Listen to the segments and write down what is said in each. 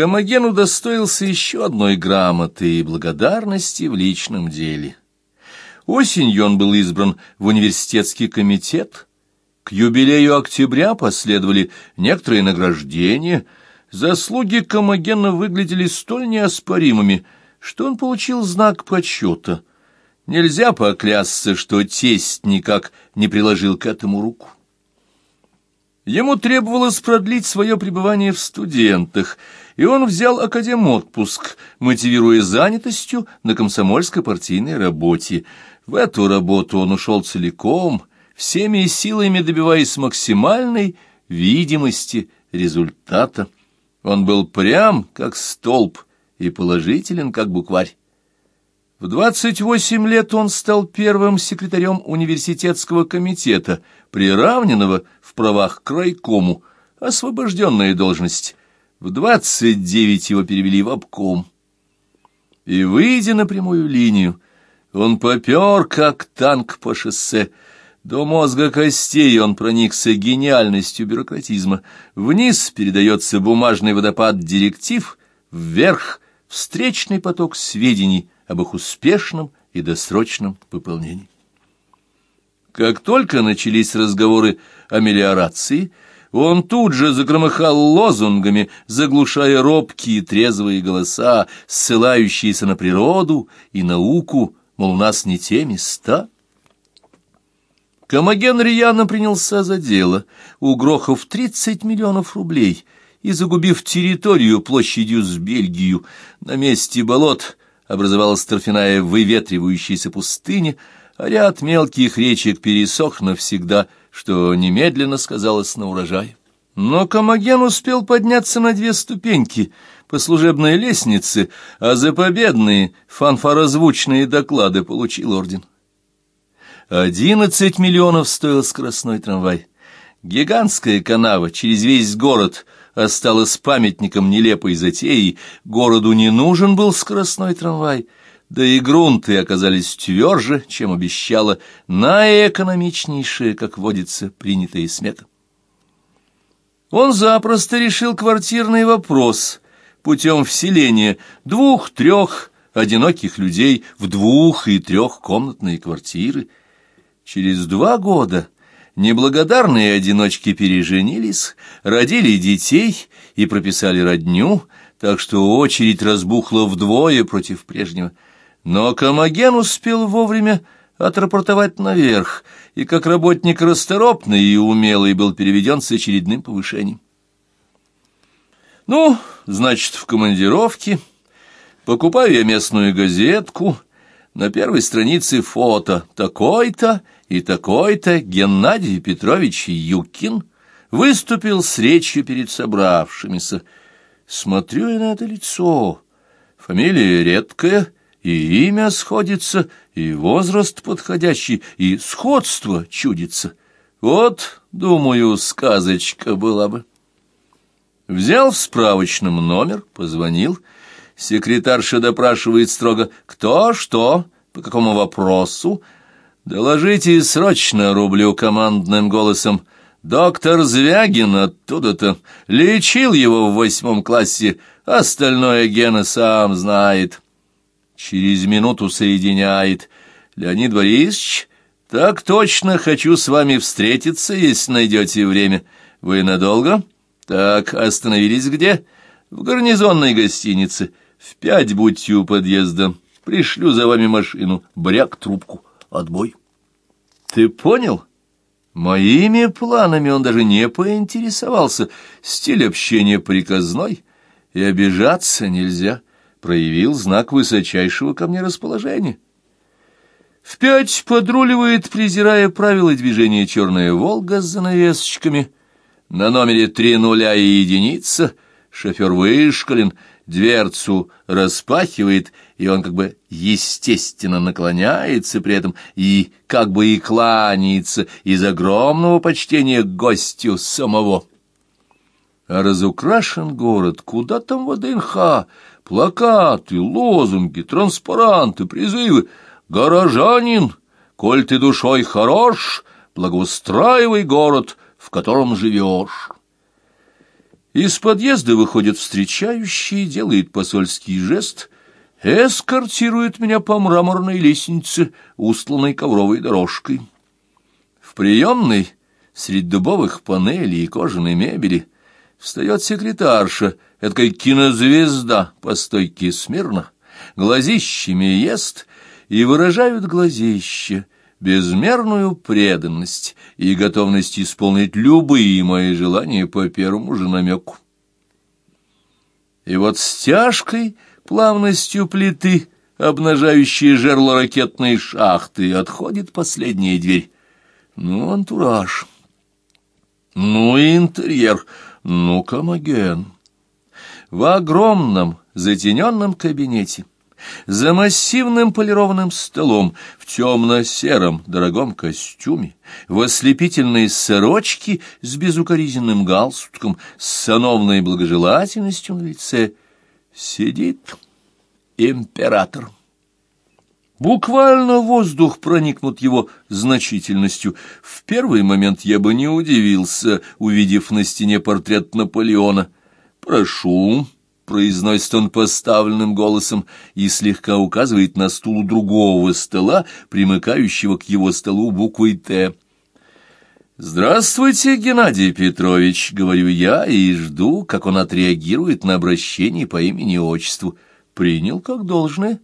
Комоген удостоился еще одной грамоты и благодарности в личном деле. Осенью он был избран в университетский комитет. К юбилею октября последовали некоторые награждения. Заслуги Комогена выглядели столь неоспоримыми, что он получил знак почета. Нельзя поклясться, что тесть никак не приложил к этому руку. Ему требовалось продлить свое пребывание в студентах, и он взял академ-отпуск, мотивируя занятостью на комсомольской партийной работе. В эту работу он ушел целиком, всеми силами добиваясь максимальной видимости результата. Он был прям, как столб, и положителен, как букварь. В 28 лет он стал первым секретарем университетского комитета, приравненного правах к райкому, освобожденная должность. В 29 его перевели в обком. И, выйдя на прямую линию, он попер, как танк по шоссе. До мозга костей он проникся гениальностью бюрократизма. Вниз передается бумажный водопад директив, вверх — встречный поток сведений — об их успешном и досрочном выполнении. Как только начались разговоры о мелиорации, он тут же загромыхал лозунгами, заглушая робкие трезвые голоса, ссылающиеся на природу и науку, мол, у нас не те места. Комоген рьяно принялся за дело, угрохав тридцать миллионов рублей и загубив территорию площадью с Бельгию на месте болот образовалась торфяная выветривающаяся пустыня, ряд мелких речек пересох навсегда, что немедленно сказалось на урожае. Но Комоген успел подняться на две ступеньки по служебной лестнице, а за победные фанфарозвучные доклады получил орден. Одиннадцать миллионов стоил скоростной трамвай. Гигантская канава через весь город — осталась памятником нелепой затеи, городу не нужен был скоростной трамвай, да и грунты оказались тверже, чем обещала наэкономичнейшая, как водится, принятая смета. Он запросто решил квартирный вопрос путем вселения двух-трех одиноких людей в двух- и трехкомнатные квартиры. Через два года Неблагодарные одиночки переженились, родили детей и прописали родню, так что очередь разбухла вдвое против прежнего. Но Комоген успел вовремя отрапортовать наверх, и как работник расторопный и умелый был переведен с очередным повышением. Ну, значит, в командировке, покупаю я местную газетку, на первой странице фото такой-то и такой-то Геннадий Петрович Юкин выступил с речью перед собравшимися. Смотрю я на это лицо. Фамилия редкая, и имя сходится, и возраст подходящий, и сходство чудится. Вот, думаю, сказочка была бы. Взял в справочном номер, позвонил. Секретарша допрашивает строго «Кто, что, по какому вопросу?» «Доложите срочно», — рублю командным голосом. «Доктор Звягин оттуда-то лечил его в восьмом классе, остальное Гена сам знает». Через минуту соединяет. «Леонид Борисович, так точно хочу с вами встретиться, если найдете время. Вы надолго? Так, остановились где? В гарнизонной гостинице. В пять будьте у подъезда. Пришлю за вами машину. Бряк трубку». Отбой. Ты понял? Моими планами он даже не поинтересовался. Стиль общения приказной, и обижаться нельзя. Проявил знак высочайшего ко мне расположения. В пять подруливает, презирая правила движения «Черная Волга» с занавесочками. На номере три нуля и единица. Шофер вышкален, дверцу распахивает, и он как бы естественно наклоняется при этом и как бы и кланяется из огромного почтения гостю самого. А разукрашен город, куда там ВДНХ, плакаты, лозунги, транспаранты, призывы. Горожанин, коль ты душой хорош, благоустраивай город, в котором живешь. Из подъезда выходит встречающий, делает посольский жест, эскортирует меня по мраморной лестнице, устланной ковровой дорожкой. В приемной, среди дубовых панелей и кожаной мебели, встает секретарша, эдакая кинозвезда по стойке смирно, глазищами ест и выражают глазище — безмерную преданность и готовность исполнить любые мои желания по первому же намеку. И вот с тяжкой плавностью плиты, обнажающей жерло ракетной шахты, отходит последняя дверь. Ну, антураж. Ну, интерьер. Ну, комаген. В огромном затененном кабинете за массивным полированным столом, в темно-сером дорогом костюме, в ослепительной сорочке с безукоризненным галстуком, с сановной благожелательностью на лице, сидит император. Буквально воздух проникнут его значительностью. В первый момент я бы не удивился, увидев на стене портрет Наполеона. «Прошу», произносит он поставленным голосом и слегка указывает на стул другого стола, примыкающего к его столу буквой «Т». «Здравствуйте, Геннадий Петрович», — говорю я и жду, как он отреагирует на обращение по имени и отчеству. Принял как должное.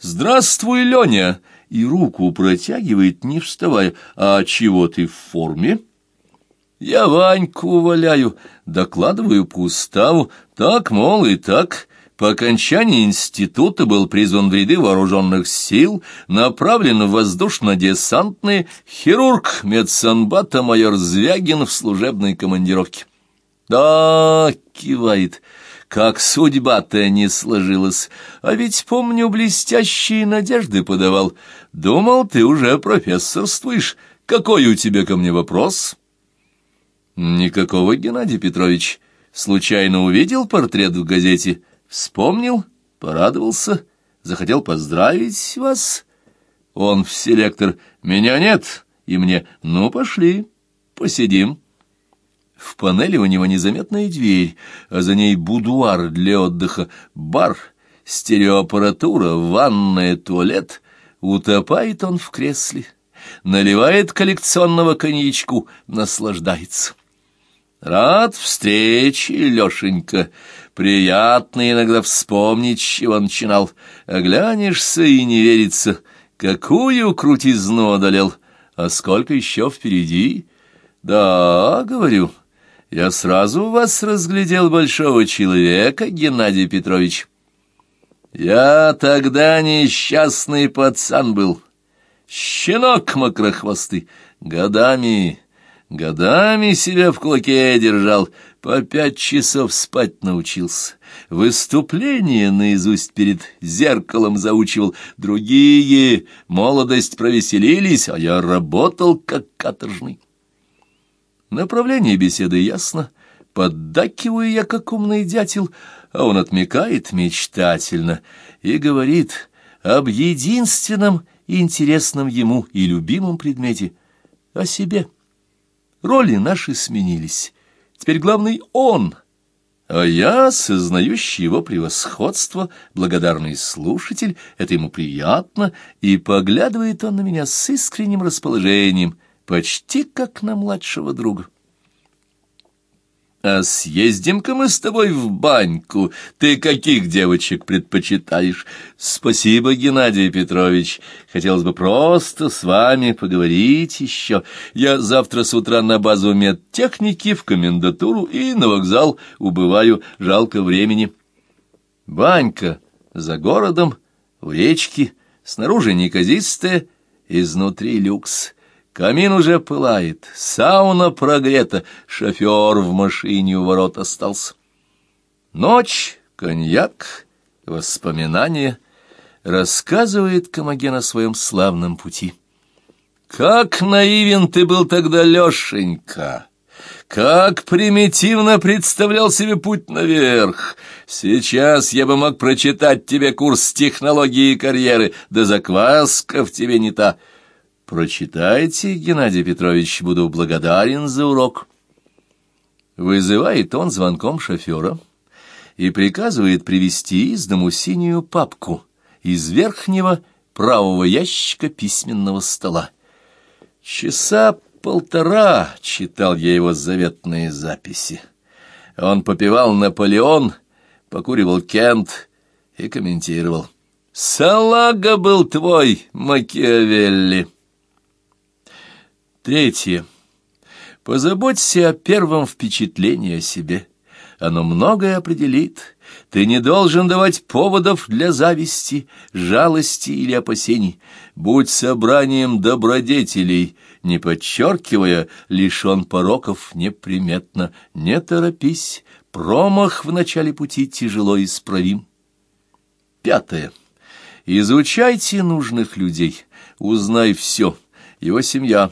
«Здравствуй, Леня!» и руку протягивает, не вставая. «А чего ты в форме?» Я Ваньку валяю, докладываю по уставу, так, мол, и так. По окончании института был призван в ряды вооруженных сил, направлен в воздушно-десантные, хирург медсанбата майор Звягин в служебной командировке. «Да», — кивает, — «как судьба-то не сложилась, а ведь, помню, блестящие надежды подавал. Думал, ты уже профессорствуешь. Какой у тебя ко мне вопрос?» «Никакого, Геннадий Петрович. Случайно увидел портрет в газете, вспомнил, порадовался, захотел поздравить вас. Он в селектор «Меня нет» и мне «Ну, пошли, посидим». В панели у него незаметная дверь, а за ней будуар для отдыха, бар, стереоаппаратура, ванная, туалет. Утопает он в кресле, наливает коллекционного коньячку, наслаждается. Рад встрече, Лешенька. Приятно иногда вспомнить, чего начинал. Оглянешься и не верится, какую крутизну одолел. А сколько еще впереди? Да, говорю, я сразу вас разглядел большого человека, Геннадий Петрович. Я тогда несчастный пацан был. Щенок мокрохвостый, годами Годами себя в кулаке держал, по пять часов спать научился. Выступление наизусть перед зеркалом заучивал. Другие, молодость провеселились, а я работал как каторжный. Направление беседы ясно. Поддакиваю я, как умный дятел, а он отмекает мечтательно и говорит об единственном интересном ему и любимом предмете — о себе. Роли наши сменились. Теперь главный он, а я, сознающий его превосходство, благодарный слушатель, это ему приятно, и поглядывает он на меня с искренним расположением, почти как на младшего друга. А съездим-ка мы с тобой в баньку. Ты каких девочек предпочитаешь? Спасибо, Геннадий Петрович. Хотелось бы просто с вами поговорить еще. Я завтра с утра на базу медтехники, в комендатуру и на вокзал убываю. Жалко времени. Банька за городом, в речке, снаружи неказистая, изнутри люкс. Камин уже пылает, сауна прогрета, шофер в машине у ворот остался. Ночь, коньяк, воспоминания, рассказывает Камаген о своем славном пути. Как наивен ты был тогда, Лешенька! Как примитивно представлял себе путь наверх! Сейчас я бы мог прочитать тебе курс технологии карьеры, да закваска в тебе не та — Прочитайте, Геннадий Петрович, буду благодарен за урок. Вызывает он звонком шофера и приказывает привезти из дому синюю папку из верхнего правого ящика письменного стола. Часа полтора читал я его заветные записи. Он попивал Наполеон, покуривал Кент и комментировал. «Салага был твой, Макиавелли!» Третье. Позаботься о первом впечатлении о себе. Оно многое определит. Ты не должен давать поводов для зависти, жалости или опасений. Будь собранием добродетелей, не подчеркивая, лишен пороков неприметно. Не торопись, промах в начале пути тяжело исправим. Пятое. Изучайте нужных людей, узнай все. Его семья,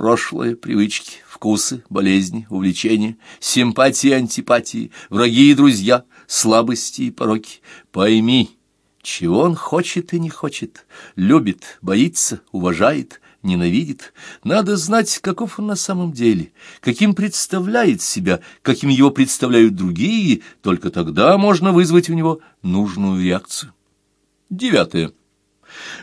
прошлое, привычки, вкусы, болезни, увлечения, симпатии, антипатии, враги и друзья, слабости и пороки. Пойми, чего он хочет и не хочет, любит, боится, уважает, ненавидит. Надо знать, каков он на самом деле, каким представляет себя, каким его представляют другие, только тогда можно вызвать у него нужную реакцию. Девятое.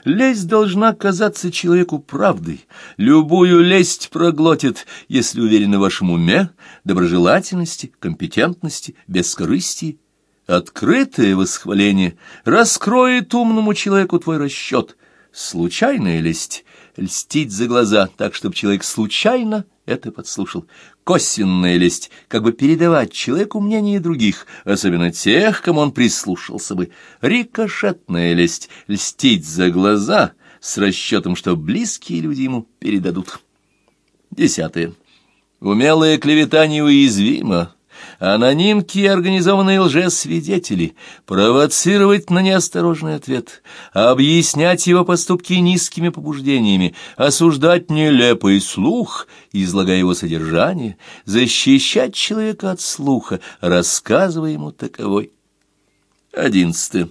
Лесть должна казаться человеку правдой. Любую лесть проглотит, если уверена в вашем уме, доброжелательности, компетентности, бескорыстии. Открытое восхваление раскроет умному человеку твой расчет. Случайная лесть — льстить за глаза, так, чтобы человек случайно это подслушал. Косвенная лесть, как бы передавать человеку мнение других, особенно тех, кому он прислушался бы. Рикошетная лесть, льстить за глаза с расчетом, что близкие люди ему передадут. Десятое. Умелая клевета неуязвима, анонимки и организованные лжесвидетели, провоцировать на неосторожный ответ, объяснять его поступки низкими побуждениями, осуждать нелепый слух, излагая его содержание, защищать человека от слуха, рассказывая ему таковой. Одиннадцатое.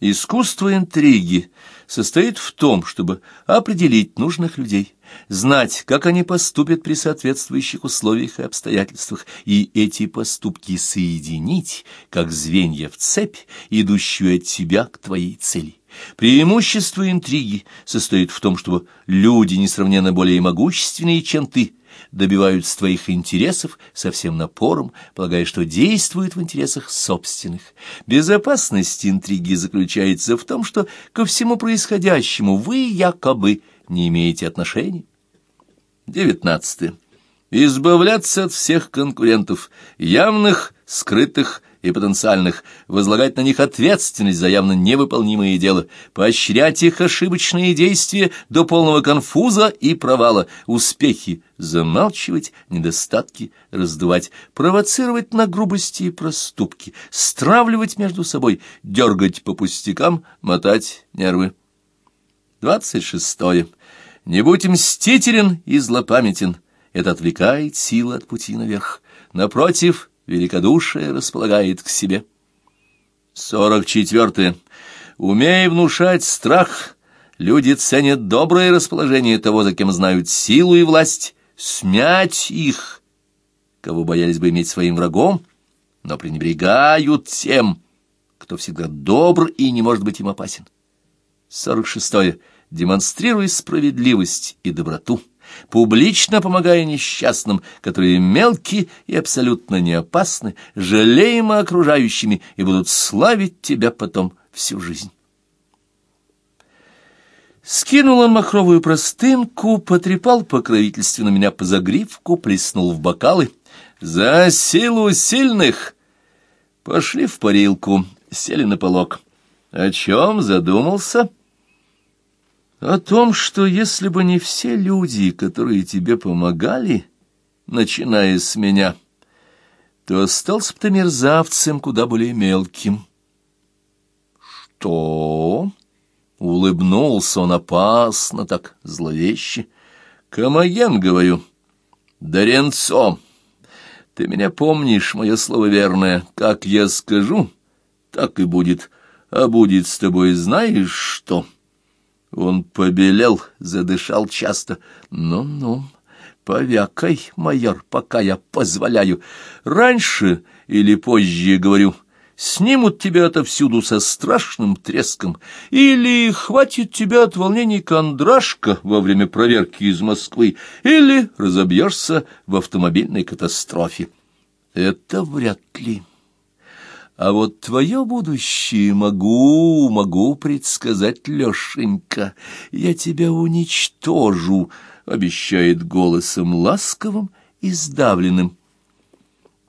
Искусство интриги состоит в том, чтобы определить нужных людей, знать, как они поступят при соответствующих условиях и обстоятельствах, и эти поступки соединить, как звенья в цепь, идущую от тебя к твоей цели. Преимущество интриги состоит в том, чтобы люди, несравненно более могущественные, чем ты, добиваются твоих интересов со всем напором, полагая, что действуют в интересах собственных. Безопасность интриги заключается в том, что ко всему происходящему вы якобы не имеете отношения. Девятнадцатое. Избавляться от всех конкурентов, явных, скрытых и потенциальных, возлагать на них ответственность за явно невыполнимое дело, поощрять их ошибочные действия до полного конфуза и провала, успехи замалчивать, недостатки раздувать, провоцировать на грубости и проступки, стравливать между собой, дергать по пустякам, мотать нервы. Двадцать шестое. Не будь мстителен и злопамятен, это отвлекает силы от пути наверх. Напротив, великодушие располагает к себе. Сорок четвертое. Умей внушать страх. Люди ценят доброе расположение того, за кем знают силу и власть. Смять их, кого боялись бы иметь своим врагом, но пренебрегают тем, кто всегда добр и не может быть им опасен. Сорок шестое. Демонстрируй справедливость и доброту публично помогая несчастным, которые мелкие и абсолютно не опасны, жалеемо окружающими и будут славить тебя потом всю жизнь. Скинул он махровую простынку, потрепал покровительственно меня по загривку, плеснул в бокалы. «За силу сильных!» Пошли в парилку, сели на полок. «О чем задумался?» О том, что если бы не все люди, которые тебе помогали, начиная с меня, то остался бы ты мерзавцем куда более мелким. Что? Улыбнулся он опасно, так зловеще. Камаген, говорю. Доренцо, ты меня помнишь, мое слово верное. Как я скажу, так и будет. А будет с тобой знаешь что?» Он побелел, задышал часто. «Ну-ну, Повякай, майор, пока я позволяю. Раньше или позже, говорю, снимут тебя отовсюду со страшным треском, или хватит тебя от волнений кондрашка во время проверки из Москвы, или разобьешься в автомобильной катастрофе. Это вряд ли. А вот твое будущее могу, могу предсказать, Лешенька. Я тебя уничтожу, — обещает голосом ласковым и сдавленным.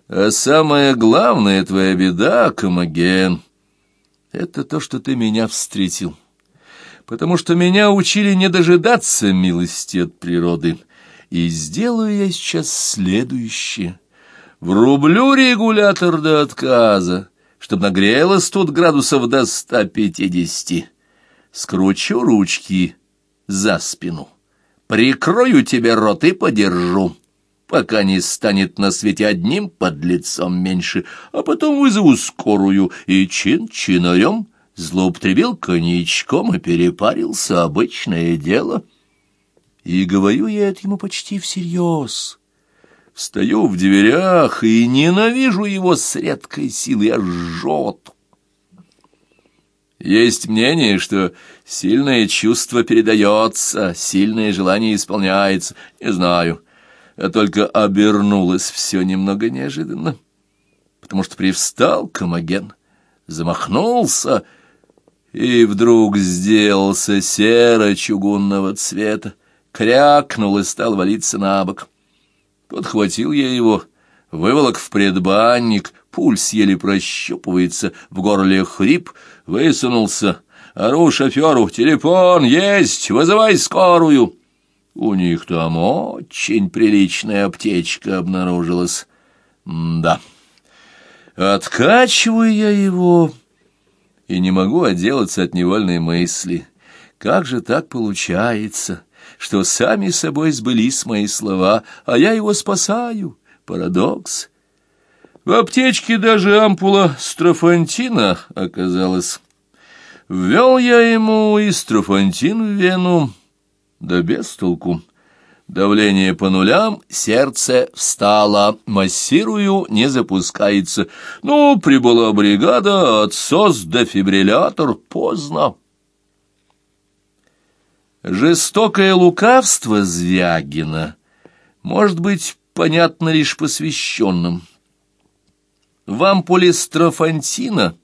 А самая главная твоя беда, Комоген, — это то, что ты меня встретил. Потому что меня учили не дожидаться милости от природы. И сделаю я сейчас следующее. Врублю регулятор до отказа чтобы нагрелось тут градусов до ста пятидесяти. Скручу ручки за спину, прикрою тебе рот и подержу, пока не станет на свете одним под лицом меньше, а потом вызову скорую и чин-чинарем злоупотребил коньячком и перепарился обычное дело. И говорю я это ему почти всерьез. Стою в дверях и ненавижу его с редкой силой, аж жжет. Есть мнение, что сильное чувство передается, сильное желание исполняется. Не знаю, а только обернулось все немного неожиданно, потому что привстал Комоген, замахнулся и вдруг сделался серо-чугунного цвета, крякнул и стал валиться на бок. Подхватил я его, выволок в предбанник, пульс еле прощупывается, в горле хрип, высунулся. Ору шоферу, телефон есть, вызывай скорую. У них там очень приличная аптечка обнаружилась. Да. Откачиваю я его и не могу отделаться от невольной мысли. Как же так получается? Что сами собой сбылись мои слова, а я его спасаю. Парадокс. В аптечке даже ампула строфантина оказалась. Ввел я ему и строфантин в вену, да без толку. Давление по нулям, сердце встало, массирую, не запускается. Ну, прибыла бригада, отсос, дефибриллятор, поздно. Жестокое лукавство Звягина может быть понятно лишь посвященным. В ампуле строфантина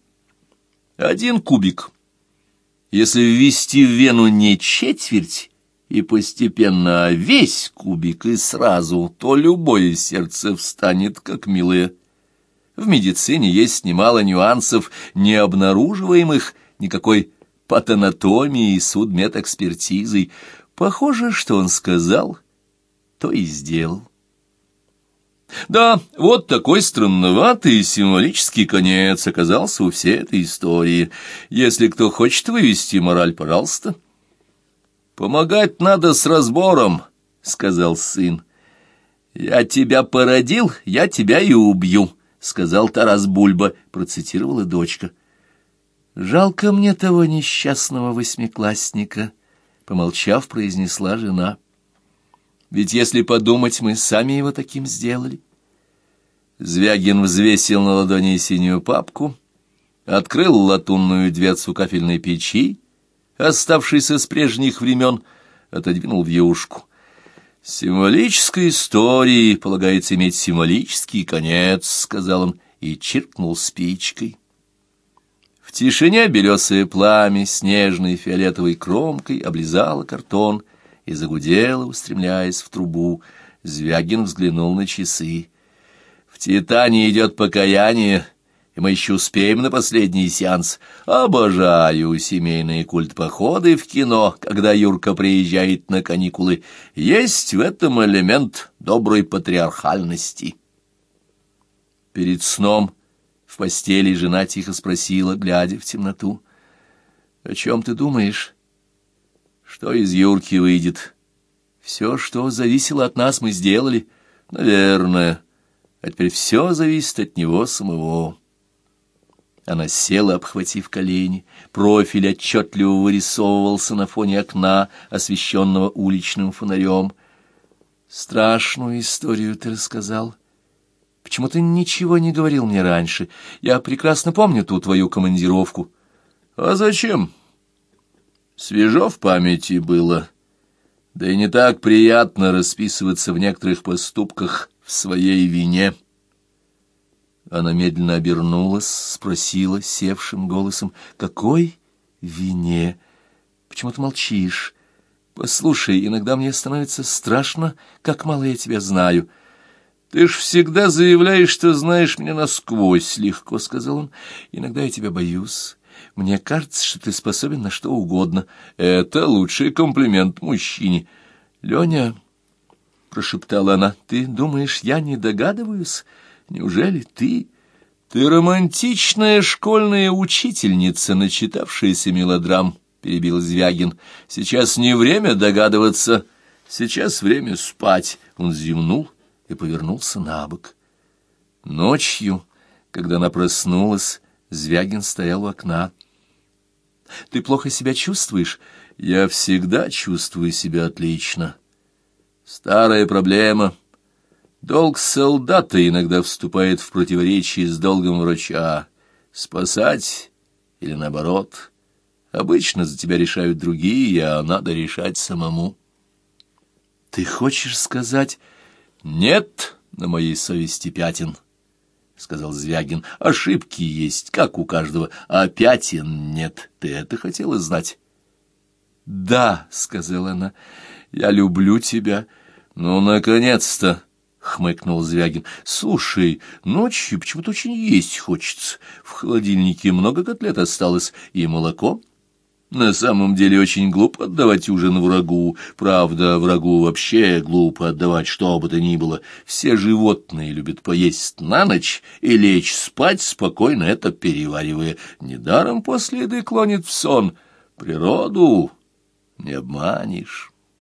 один кубик. Если ввести в вену не четверть и постепенно, а весь кубик и сразу, то любое сердце встанет, как милое. В медицине есть немало нюансов, не обнаруживаемых никакой патанатомией и судмедэкспертизой. Похоже, что он сказал, то и сделал. Да, вот такой странноватый и символический конец оказался у всей этой истории. Если кто хочет вывести мораль, пожалуйста. «Помогать надо с разбором», — сказал сын. «Я тебя породил, я тебя и убью», — сказал Тарас Бульба, процитировала дочка. «Жалко мне того несчастного восьмиклассника», — помолчав, произнесла жена. «Ведь если подумать, мы сами его таким сделали». Звягин взвесил на ладони синюю папку, открыл латунную дверцу кафельной печи, оставшейся с прежних времен, отодвинул вьюшку. «Символической истории полагается иметь символический конец», — сказал он и чиркнул спичкой тишине белесое пламя снежной фиолетовой кромкой облизало картон и загудело, устремляясь в трубу. Звягин взглянул на часы. «В Титане идет покаяние, и мы еще успеем на последний сеанс. Обожаю семейные культ-походы в кино, когда Юрка приезжает на каникулы. Есть в этом элемент доброй патриархальности». Перед сном в постели жена тихо спросила, глядя в темноту. — О чем ты думаешь? — Что из Юрки выйдет? — Все, что зависело от нас, мы сделали. — Наверное. А теперь все зависит от него самого. Она села, обхватив колени. Профиль отчетливо вырисовывался на фоне окна, освещенного уличным фонарем. Страшную историю ты рассказал. Почему ты ничего не говорил мне раньше? Я прекрасно помню ту твою командировку. А зачем? Свежо в памяти было. Да и не так приятно расписываться в некоторых поступках в своей вине. Она медленно обернулась, спросила севшим голосом, «Какой вине? Почему ты молчишь? Послушай, иногда мне становится страшно, как мало я тебя знаю». «Ты ж всегда заявляешь, что знаешь меня насквозь», — легко сказал он. «Иногда я тебя боюсь. Мне кажется, что ты способен на что угодно. Это лучший комплимент мужчине». «Леня», — прошептала она, — «ты думаешь, я не догадываюсь? Неужели ты...» «Ты романтичная школьная учительница, начитавшаяся мелодрам», — перебил Звягин. «Сейчас не время догадываться, сейчас время спать». Он зевнул и повернулся на бок. Ночью, когда она проснулась, Звягин стоял у окна. «Ты плохо себя чувствуешь?» «Я всегда чувствую себя отлично. Старая проблема». Долг солдата иногда вступает в противоречие с долгом врача. Спасать или наоборот. Обычно за тебя решают другие, а надо решать самому. Ты хочешь сказать... Нет на моей совести пятен, — сказал Звягин. Ошибки есть, как у каждого, а пятен нет. Ты это хотела знать? Да, — сказала она, — я люблю тебя. Ну, наконец-то! — хмыкнул Звягин. — Слушай, ночью почему-то очень есть хочется. В холодильнике много котлет осталось и молоко. На самом деле очень глупо отдавать ужин врагу. Правда, врагу вообще глупо отдавать что бы то ни было. Все животные любят поесть на ночь и лечь спать, спокойно это переваривая. Недаром после еды клонит в сон. Природу не обманешь.